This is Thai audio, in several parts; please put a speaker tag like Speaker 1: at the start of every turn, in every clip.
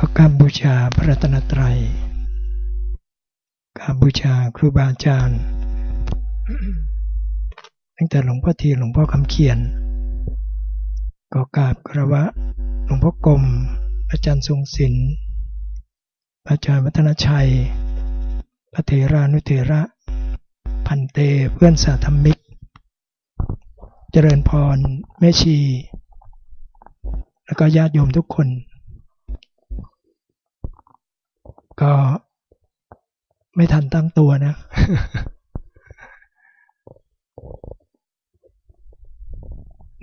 Speaker 1: ก็การบูชาพระรัตนตรัย การบูชาครูบาอาจารย์ ตั้งแต่หลวงพ่อทีหลวงพ่อคำเขียน ก็กราบกระวะหลวงพ่อกรมอาจารย์ทรงศิลป์อาจารย์วัฒนชัย พระเถรานุเถระ พันเตเพื่อนสาธมิก เจริญพรแม่ชี แล้วก็ญาติโยมทุกคน ก็ไม่ทันตั้งตัวนะ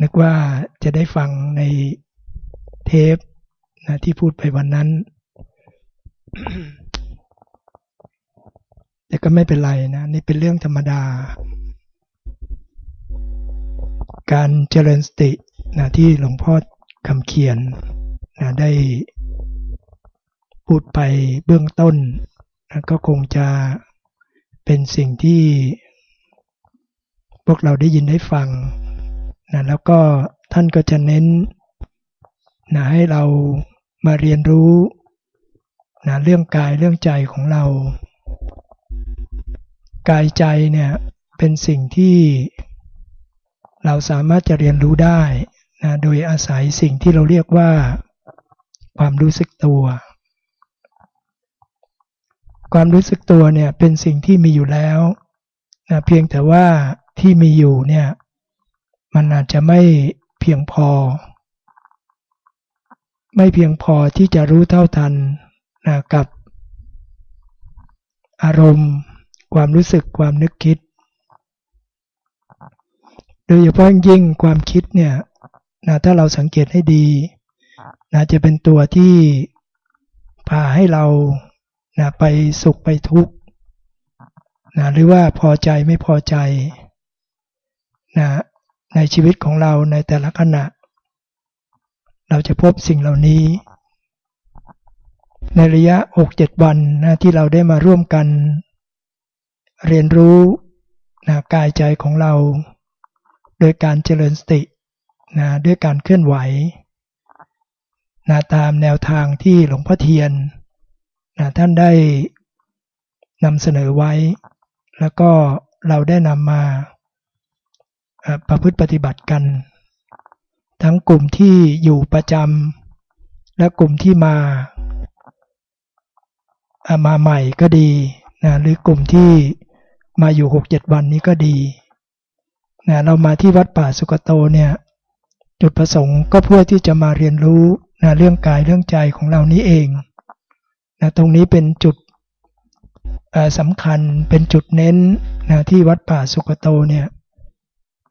Speaker 1: นึกว่าจะได้ฟังในเทปนะที่พูดไปวันนั้น แต่ก็ไม่เป็นไรนะ นี่เป็นเรื่องธรรมดา การเจริญสตินะที่หลวงพ่อคำเขียนนะได้ พูดไปเบื้องต้นนะก็คงจะเป็นสิ่งที่พวกเราได้ยินได้ฟังนะแล้วก็ท่านก็จะเน้นนะให้เรามาเรียนรู้นะเรื่องกายเรื่องใจของเรา กายใจเนี่ยเป็นสิ่งที่เราสามารถจะเรียนรู้ได้นะโดยอาศัยสิ่งที่เราเรียกว่าความรู้สึกตัว ความรู้สึกตัวเนี่ยเป็นสิ่งที่มีอยู่แล้วนะเพียงแต่ว่าที่มีอยู่เนี่ยมันอาจจะไม่เพียงพอ ไม่เพียงพอที่จะรู้เท่าทันนะกับอารมณ์ ความรู้สึกความนึกคิด โดยเฉพาะยิ่งความคิดเนี่ยนะถ้าเราสังเกตให้ดีนะจะเป็นตัวที่พาให้เรา นะไปสุขไปทุกข์นะหรือว่าพอใจไม่พอใจนะในชีวิตของเราในแต่ละขณะ เราจะพบสิ่งเหล่านี้ ในระยะ 6-7 วันนะที่เราได้มาร่วมกัน เรียนรู้นะกายใจของเรา โดยการเจริญสตินะด้วยการเคลื่อนไหวนะตามแนวทางที่หลวงพ่อเทียน นะท่านได้นำเสนอไว้ แล้วก็เราได้นำมาประพฤติปฏิบัติกัน ทั้งกลุ่มที่อยู่ประจำและกลุ่มที่มามาใหม่ก็ดีนะหรือกลุ่มที่มาอยู่หกเจ็ดวันนี้ก็ดีนะเรามาที่วัดป่าสุกโตเนี่ยจุดประสงค์ก็เพื่อที่จะมาเรียนรู้นะเรื่องกายเรื่องใจของเรานี้เอง นะตรงนี้เป็นจุดสำคัญเป็นจุดเน้นนะที่วัดป่าสุกโตเนี่ย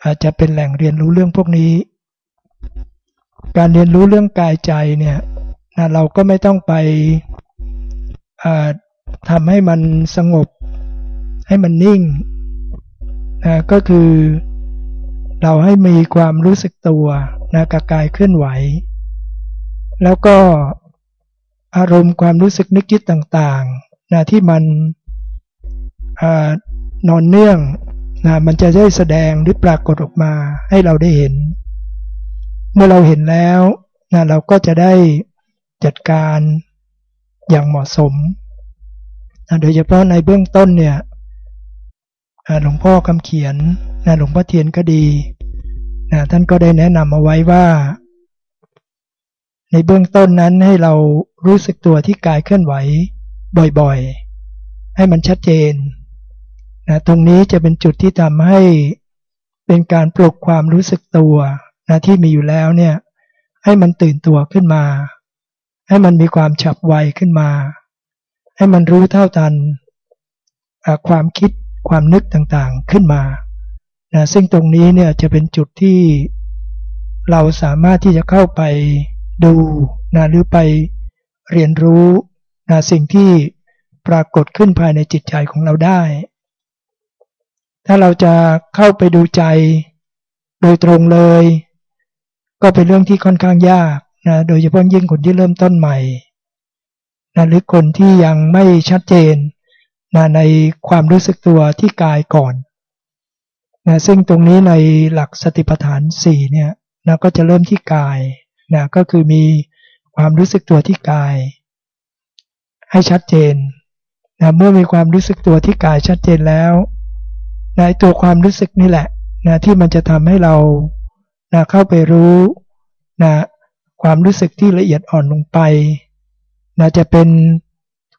Speaker 1: อาจจะเป็นแหล่งเรียนรู้เรื่องพวกนี้ การเรียนรู้เรื่องกายใจเนี่ยนะเราก็ไม่ต้องไปทำให้มันสงบ ให้มันนิ่งนะก็คือเราให้มีความรู้สึกตัวนะกับกายเคลื่อนไหว แล้วก็ อารมณ์ความรู้สึกนึกคิดต่างๆนะที่มันอนอนเนื่องนะมันจะได้แสดงหรือปรากฏออกมาให้เราได้เห็น เมื่อเราเห็นแล้วนะเราก็จะได้จัดการอย่างเหมาะสมนะโดยเฉพาะในเบื้องต้นเนี่ยหลวงพ่อคำเขียนนะหลวงพ่อเทียนก็ดีนะท่านก็ได้แนะนำเอาไว้ว่า ในเบื้องต้นนั้นให้เรารู้สึกตัวที่กายเคลื่อนไหวบ่อยๆ ให้มันชัดเจนนะตรงนี้จะเป็นจุดที่ทำให้เป็นการปลุกความรู้สึกตัวนะที่มีอยู่แล้วเนี่ยให้มันตื่นตัวขึ้นมา ให้มันมีความฉับไวขึ้นมา ให้มันรู้เท่าทันความคิดความนึกต่างๆขึ้นมานะซึ่งตรงนี้เนี่ยจะเป็นจุดที่เราสามารถที่จะเข้าไป ดูนะหรือไปเรียนรู้นะสิ่งที่ปรากฏขึ้นภายในจิตใจของเราได้ ถ้าเราจะเข้าไปดูใจโดยตรงเลย ก็เป็นเรื่องที่ค่อนข้างยากนะโดยเฉพาะยิ่งคนที่เริ่มต้นใหม่นะหรือคนที่ยังไม่ชัดเจนนะในความรู้สึกตัวที่กายก่อนนะซึ่งตรงนี้ในหลักสติปัฏฐานสี่เนี่ยนะก็จะเริ่มที่กาย นะก็คือมีความรู้สึกตัวที่กาย ให้ชัดเจนนะเมื่อมีความรู้สึกตัวที่กายชัดเจนแล้วในตัวความรู้สึกนี่แหละนะที่มันจะทำให้เรานะเข้าไปรู้นะความรู้สึกที่ละเอียดอ่อนลงไปนะจะเป็น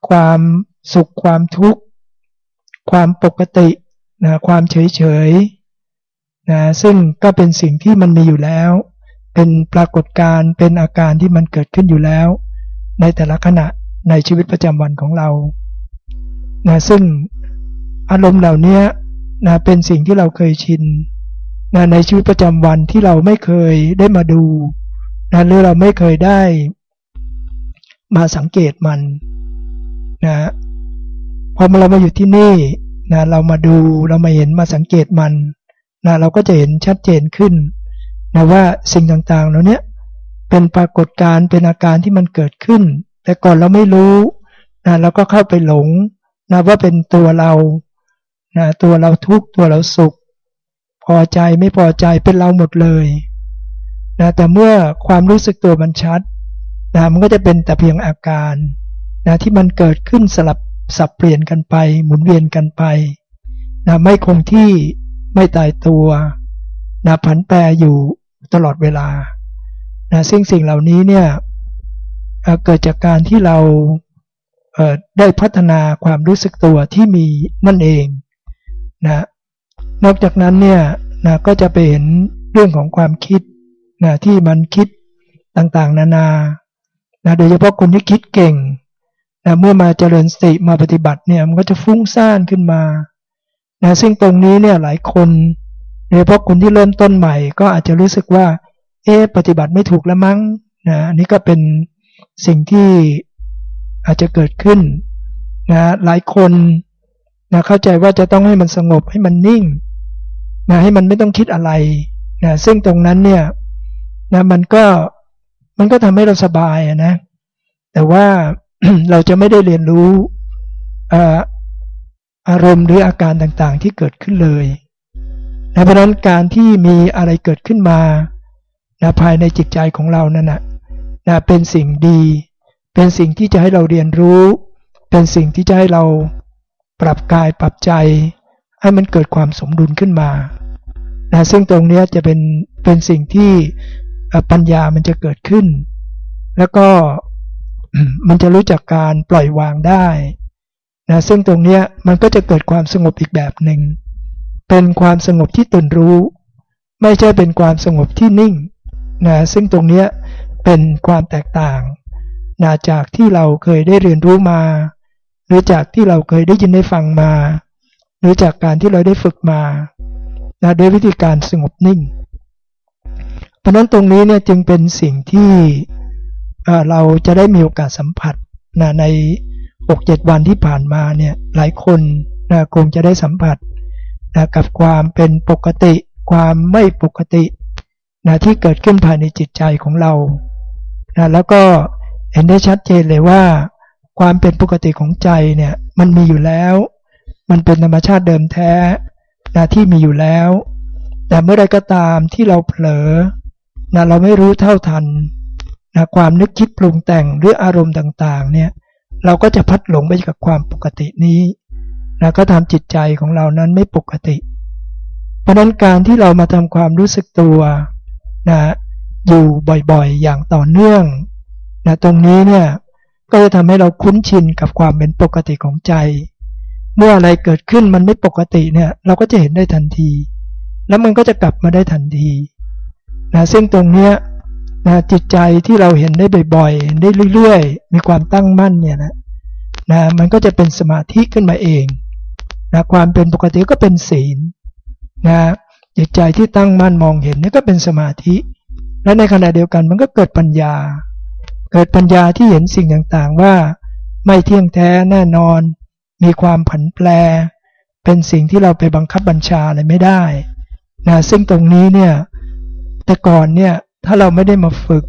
Speaker 1: ความสุขความทุกข์ ความปกตินะความเฉยเฉยนะซึ่งก็เป็นสิ่งที่มันมีอยู่แล้ว เป็นปรากฏการณ์เป็นอาการที่มันเกิดขึ้นอยู่แล้ว ในแต่ละขณะในชีวิตประจำวันของเรานะซึ่งอารมณ์เหล่านี้นะเป็นสิ่งที่เราเคยชินนะในชีวิตประจำวันที่เราไม่เคยได้มาดูนะหรือเราไม่เคยได้มาสังเกตมันนะพอเรามาอยู่ที่นี่นะเรามาดูเรามาเห็นมาสังเกตมันนะเราก็จะเห็นชัดเจนขึ้น นะว่าสิ่งต่างๆเหล่านี้เป็นปรากฏการณ์เป็นอาการที่มันเกิดขึ้น แต่ก่อนเราไม่รู้นะเราก็เข้าไปหลงนะว่าเป็นตัวเรานะตัวเราทุกตัวเราสุข พอใจไม่พอใจเป็นเราหมดเลยนะแต่เมื่อความรู้สึกตัวมันชัดนะมันก็จะเป็นแต่เพียงอาการนะที่มันเกิดขึ้นสลับสับเปลี่ยนกันไป หมุนเวียนกันไปนะไม่คงที่ไม่ตายตัวนะผันแปรอยู่ ตลอดเวลานะสิ่งสิ่งเหล่านี้เนี่ยเกิดจากการที่เราได้พัฒนาความรู้สึกตัวที่มีนั่นเองนะนอกจากนั้นเนี่ยนะก็จะไปเห็นเรื่องของความคิดนะที่มันคิดต่างๆ นานานะโดยเฉพาะคนที่คิดเก่งนะเมื่อมาเจริญสติมาปฏิบัติเนี่ยมันก็จะฟุ้งซ่านขึ้นมานะซึ่งตรงนี้เนี่ยหลายคน โดยเฉพาะคนที่เริ่มต้นใหม่ ก็อาจจะรู้สึกว่า เอ๊ปฏิบัติไม่ถูกแล้วมั้งนะอันนี้ก็เป็นสิ่งที่อาจจะเกิดขึ้นนะหลายคนนะเข้าใจว่าจะต้องให้มันสงบให้มันนิ่งนะให้มันไม่ต้องคิดอะไรนะซึ่งตรงนั้นเนี่ยนะมันก็มันก็ทำให้เราสบายนะ แต่ว่าเราจะไม่ได้เรียนรู้อารมณ์หรืออาการต่างๆที่เกิดขึ้นเลย นะเพราะนั้นการที่มีอะไรเกิดขึ้นมานะภายในจิตใจของเรานั่นนะนะเป็นสิ่งดี เป็นสิ่งที่จะให้เราเรียนรู้ เป็นสิ่งที่จะให้เราปรับกายปรับใจ ให้มันเกิดความสมดุลขึ้นมานะซึ่งตรงนี้จะเป็นเป็นสิ่งที่ปัญญามันจะเกิดขึ้น แล้วก็มันจะรู้จักการปล่อยวางได้นะซึ่งตรงนี้มันก็จะเกิดความสงบอีกแบบหนึ่ง เป็นความสงบที่ตื่นรู้ ไม่ใช่เป็นความสงบที่นิ่งนะซึ่งตรงนี้เป็นความแตกต่างนะจากที่เราเคยได้เรียนรู้มา หรือจากที่เราเคยได้ยินได้ฟังมา หรือจากการที่เราได้ฝึกมานะด้วยวิธีการสงบนิ่ง เพราะนั้นตรงนี้เนี่ยจึงเป็นสิ่งที่เราจะได้มีโอกาสสัมผัสนะใน 6-7 วันที่ผ่านมาเนี่ยหลายคนนะคงจะได้สัมผัส นะกับความเป็นปกติ ความไม่ปกตินะที่เกิดขึ้นภายในจิตใจของเรานะแล้วก็เห็นได้ชัดเจนเลยว่า ความเป็นปกติของใจเนี่ยมันมีอยู่แล้ว มันเป็นธรรมชาติเดิมแท้นะที่มีอยู่แล้ว แต่เมื่อใดก็ตามที่เราเผลอนะเราไม่รู้เท่าทันนะความนึกคิดปรุงแต่งหรืออารมณ์ต่างๆเนี่ยเราก็จะพัดหลงไปกับความปกตินี้ นะก็ทำจิตใจของเรานั้นไม่ปกติ เพราะนั้นการที่เรามาทำความรู้สึกตัวนะอยู่บ่อยๆ อย่างต่อเนื่องนะตรงนี้เนี่ยก็จะทำให้เราคุ้นชินกับความเป็นปกติของใจ เมื่ออะไรเกิดขึ้นมันไม่ปกติเนี่ยเราก็จะเห็นได้ทันที แล้วมันก็จะกลับมาได้ทันทีนะซึ่งตรงเนี้ยนะจิตใจที่เราเห็นได้บ่อยๆได้เรื่อยๆ มีความตั้งมั่นเนี่ยนะนะมันก็จะเป็นสมาธิขึ้นมาเอง นะความเป็นปกติก็เป็นศีลนะจิตใจที่ตั้งมั่นมองเห็นนี่ก็เป็นสมาธิ และในขณะเดียวกันมันก็เกิดปัญญา เกิดปัญญาที่เห็นสิ่งต่างๆว่า ไม่เที่ยงแท้แน่นอน มีความผันแปร เป็นสิ่งที่เราไปบังคับบัญชาอะไรไม่ได้นะซึ่งตรงนี้เนี่ยแต่ก่อนเนี่ยถ้าเราไม่ได้มาฝึก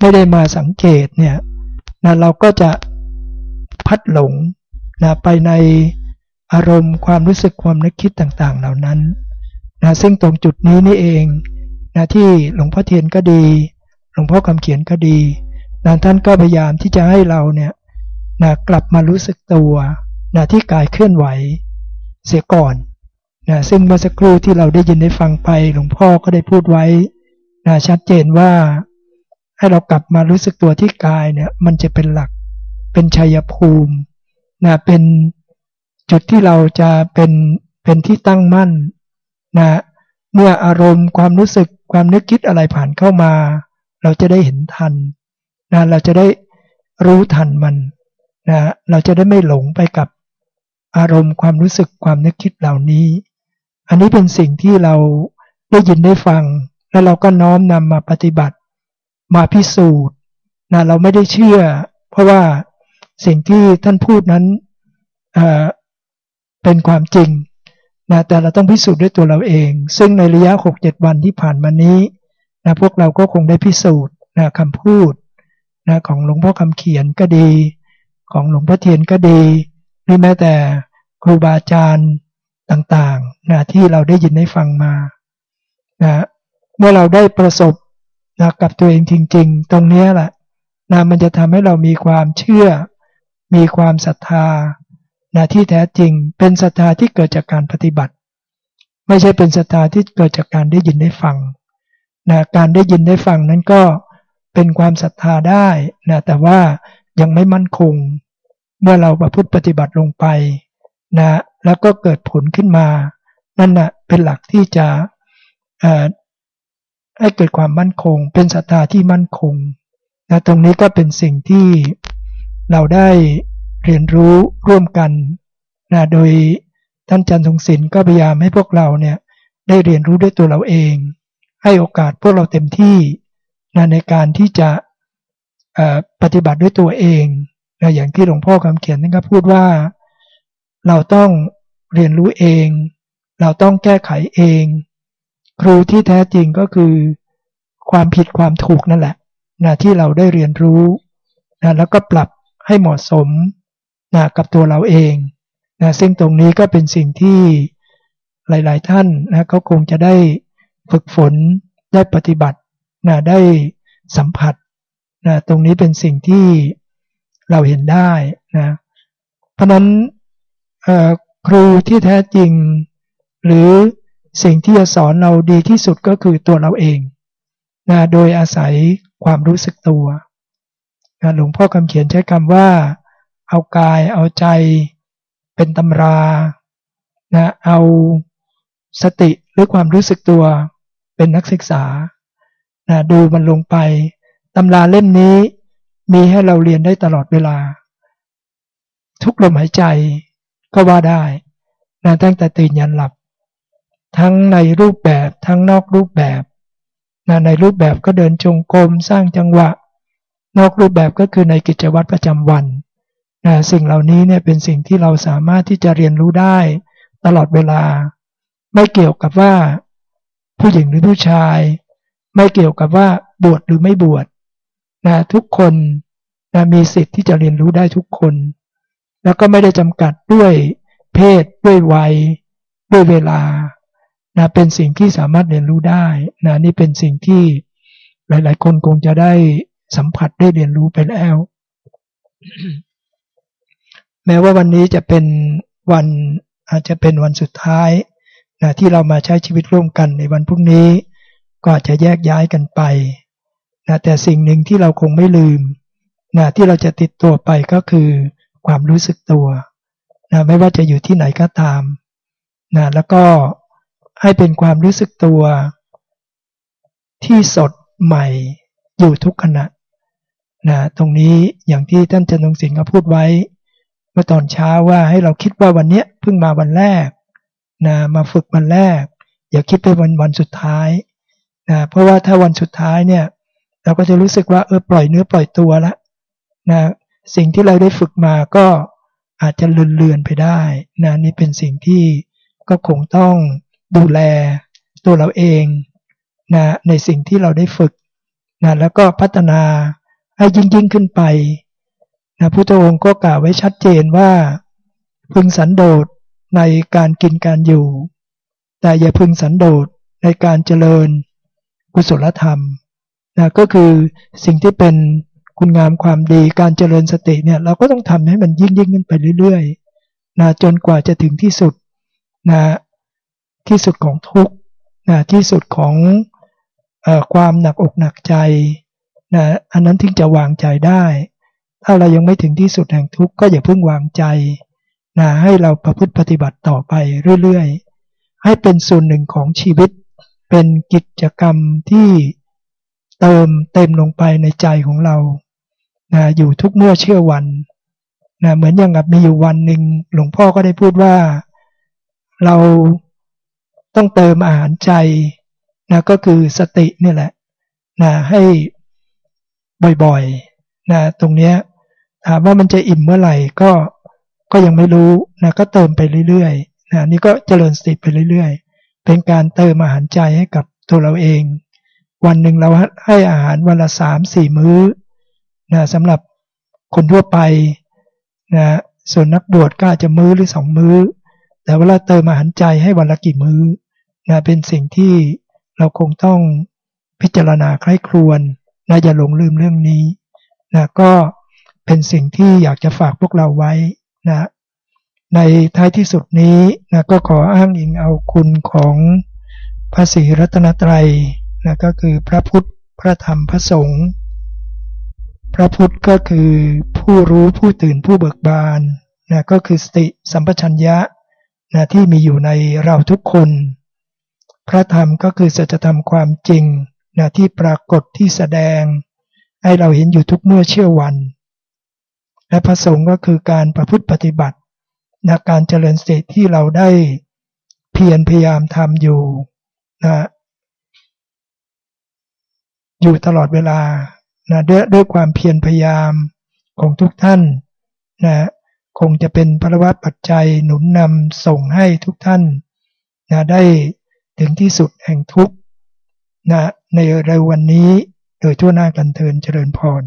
Speaker 1: ไม่ได้มาสังเกตเนี่ยนะเราก็จะพัดหลงนะไปใน อารมณ์ความรู้สึกความนึกคิดต่างๆ เหล่านั้นนะซึ่งตรงจุดนี้นี่เองนะที่หลวงพ่อเทียนก็ดี หลวงพ่อคำเขียนก็ดีนะท่านก็พยายามที่จะให้เราเนี่ยนะกลับมารู้สึกตัวนะที่กายเคลื่อนไหวเสียก่อนนะซึ่งเมื่อสักครู่ที่เราได้ยินได้ฟังไป หลวงพ่อก็ได้พูดไว้นะชัดเจนว่าให้เรากลับมารู้สึกตัวที่กายเนี่ยมันจะเป็นหลักเป็นชัยภูมินะเป็น จุดที่เราจะเป็นเป็นที่ตั้งมั่นนะเมื่ออารมณ์ความรู้สึกความนึกคิดอะไรผ่านเข้ามา เราจะได้เห็นทันนะเราจะได้รู้ทันมันนะเราจะได้ไม่หลงไปกับอารมณ์ความรู้สึกความนึกคิดเหล่านี้ อันนี้เป็นสิ่งที่เราได้ยินได้ฟัง แล้วเราก็น้อมนำมาปฏิบัติ มาพิสูจน์นะเราไม่ได้เชื่อ เพราะว่าสิ่งที่ท่านพูดนั้น เป็นความจริงนะแต่เราต้องพิสูจน์ด้วยตัวเราเอง ซึ่งในระยะหกเจ็ดวันที่ผ่านมานี้นะพวกเราก็คงได้พิสูจน์นะคำพูดนะของหลวงพ่อคำเขียนก็ดี ของหลวงพ่อเทียนก็ดี หรือแม้แต่ครูบาอาจารย์ต่างๆนะที่เราได้ยินได้ฟังมานะเมื่อเราได้ประสบนะกับตัวเองจริง ๆ ตรงนี้แหละนะมันจะทำให้เรามีความเชื่อ มีความศรัทธา นะที่แท้จริงเป็นศรัทธาที่เกิดจากการปฏิบัติ ไม่ใช่เป็นศรัทธาที่เกิดจากการได้ยินได้ฟังนะการได้ยินได้ฟังนั้นก็เป็นความศรัทธาได้นะแต่ว่ายังไม่มั่นคง เมื่อเราประพฤติปฏิบัติลงไปนะแล้วก็เกิดผลขึ้นมา นั่นนะเป็นหลักที่จะให้เกิดความมั่นคง เป็นศรัทธาที่มั่นคงนะตรงนี้ก็เป็นสิ่งที่เราได้ เรียนรู้ร่วมกันนะโดยท่านจันทรงศิลป์ก็พยายามให้พวกเราเนี่ยได้เรียนรู้ด้วยตัวเราเอง ให้โอกาสพวกเราเต็มที่นะในการที่จะปฏิบัติด้วยตัวเองนะอย่างที่หลวงพ่อคำเขียนนั่นก็พูดว่า เราต้องเรียนรู้เอง เราต้องแก้ไขเอง ครูที่แท้จริงก็คือ ความผิดความถูกนั่นแหละนะที่เราได้เรียนรู้นะแล้วก็ปรับให้เหมาะสม นะกับตัวเราเองนะซึ่งตรงนี้ก็เป็นสิ่งที่หลาย ๆ ท่านนะเขาคงจะได้ฝึกฝนได้ปฏิบัตินะได้สัมผัสนะตรงนี้เป็นสิ่งที่เราเห็นได้นะเพราะนั้นครูที่แท้จริง หรือสิ่งที่จะสอนเราดีที่สุดก็คือตัวเราเองนะโดยอาศัยความรู้สึกตัวนะหลวงพ่อคำเขียนใช้คำว่า เอากายเอาใจเป็นตำรานะเอาสติหรือความรู้สึกตัวเป็นนักศึกษานะดูมันลงไปตำราเล่มนี้มีให้เราเรียนได้ตลอดเวลา ทุกลมหายใจก็ว่าได้นะตั้งแต่ตื่นยันหลับ ทั้งในรูปแบบทั้งนอกรูปแบบนะในรูปแบบก็เดินจงกรมสร้างจังหวะ นอกรูปแบบก็คือในกิจวัตรประจำวัน สิ่งเหล่านี้เนี่ยเป็นสิ่งที่เราสามารถที่จะเรียนรู้ได้ตลอดเวลา ไม่เกี่ยวกับว่า ผู้หญิงหรือผู้ชาย ไม่เกี่ยวกับว่าบวชหรือไม่บวชนะทุกคนนะมีสิทธิ์ที่จะเรียนรู้ได้ทุกคน แล้วก็ไม่ได้จำกัดด้วยเพศด้วยวัย ด้วยเวลานะเป็นสิ่งที่สามารถเรียนรู้ได้นะนี่เป็นสิ่งที่หลาย ๆ คนคงจะได้สัมผัสได้เรียนรู้ไปแล้ว แม้ว่าวันนี้จะเป็นวันอาจจะเป็นวันสุดท้ายนะที่เรามาใช้ชีวิตร่วมกันในวันพรุ่งนี้ ก็อาจจะแยกย้ายกันไปนะแต่สิ่งหนึ่งที่เราคงไม่ลืมนะที่เราจะติดตัวไปก็คือความรู้สึกตัวนะไม่ว่าจะอยู่ที่ไหนก็ตามนะแล้วก็ให้เป็นความรู้สึกตัว ที่สดใหม่อยู่ทุกขณะนะตรงนี้อย่างที่ท่านจันทงสิงห์ก็พูดไว้ มื่อตอนเช้าว่าให้เราคิดว่าวันนี้เพิ่งมาวันแรกนะมาฝึกวันแรก อย่าคิดไปวันวันสุดท้ายนะเพราะว่าถ้าวันสุดท้ายเนี่ย เราก็จะรู้สึกว่าเออปล่อยเนื้อปล่อยตัวละนะสิ่งที่เราได้ฝึกมาก็อาจจะเลือนๆไปได้นะนี่เป็นสิ่งที่ก็คงต้องดูแลตัวเราเองนะในสิ่งที่เราได้ฝึกนะแล้วก็พัฒนาให้ยิ่งยิ่งขึ้นไป นะพุทธองค์ก็กล่าวไว้ชัดเจนว่า พึงสันโดษในการกินการอยู่ แต่อย่าพึงสันโดษในการเจริญกุศลธรรมนะก็คือสิ่งที่เป็นคุณงามความดีการเจริญสติเนี่ยเราก็ต้องทำให้มันยิ่งยิ่งขึ้นไปเรื่อยๆนะจนกว่าจะถึงที่สุดนะที่สุดของทุกนะที่สุดของอความหนักอกหนักใจนะอันนั้นถึงจะวางใจได้ ถ้าเรายังไม่ถึงที่สุดแห่งทุกข์ก็อย่าเพิ่งวางใจนะให้เราประพฤติปฏิบัติต่อไปเรื่อยๆ ให้เป็นส่วนหนึ่งของชีวิต เป็นกิจกรรมที่เติมเต็มลงไปในใจของเรานะอยู่ทุกเมื่อเชื่อวันนะเหมือนอย่างกับมีอยู่วันหนึ่งหลวงพ่อก็ได้พูดว่าเราต้องเติมอาหารใจนะก็คือสตินี่แหละนะให้บ่อยๆนะตรงเนี้ย ว่ามันจะอิ่มเมื่อไหร่ก็ก็ยังไม่รู้นะก็เติมไปเรื่อยๆนะนี่ก็เจริญสติไปเรื่อยๆ เป็นการเติมอาหารใจให้กับตัวเราเอง วันหนึ่งเราให้อาหารวันละสามสี่มื้อนะสำหรับคนทั่วไปนะส่วนนักบวชก็อาจจะมื้อหรือสองมื้อ แต่เวลาเติมอาหารใจให้วันละกี่มื้อนะเป็นสิ่งที่เราคงต้องพิจารณาใคร่ครวญนะอย่าหลงลืมเรื่องนี้นะก็ เป็นสิ่งที่อยากจะฝากพวกเราไว้นะในท้ายที่สุดนี้นะก็ขออ้างอิงเอาคุณของพระศรีรัตนตรัยนะก็คือพระพุทธพระธรรมพระสงฆ์พระพุทธก็คือผู้รู้ผู้ตื่นผู้เบิกบานนะก็คือสติสัมปชัญญะนะที่มีอยู่ในเราทุกคน พระธรรมก็คือสัจธรรมความจริงนะที่ปรากฏที่แสดง ให้เราเห็นอยู่ทุกเมื่อเชื่อวัน และพระสงฆ์ก็คือการประพฤติปฏิบัตินะการเจริญสติที่เราได้เพียรพยายามทำอยู่นะอยู่ตลอดเวลานะด้วยด้วยความเพียรพยายามของทุกท่านนะคงจะเป็นพระวัตปัจจัยหนุนนำส่งให้ทุกท่านนะได้ถึงที่สุดแห่งทุกนะในเร็ววันนี้โดยทั่วหน้ากันเทินเจริญพร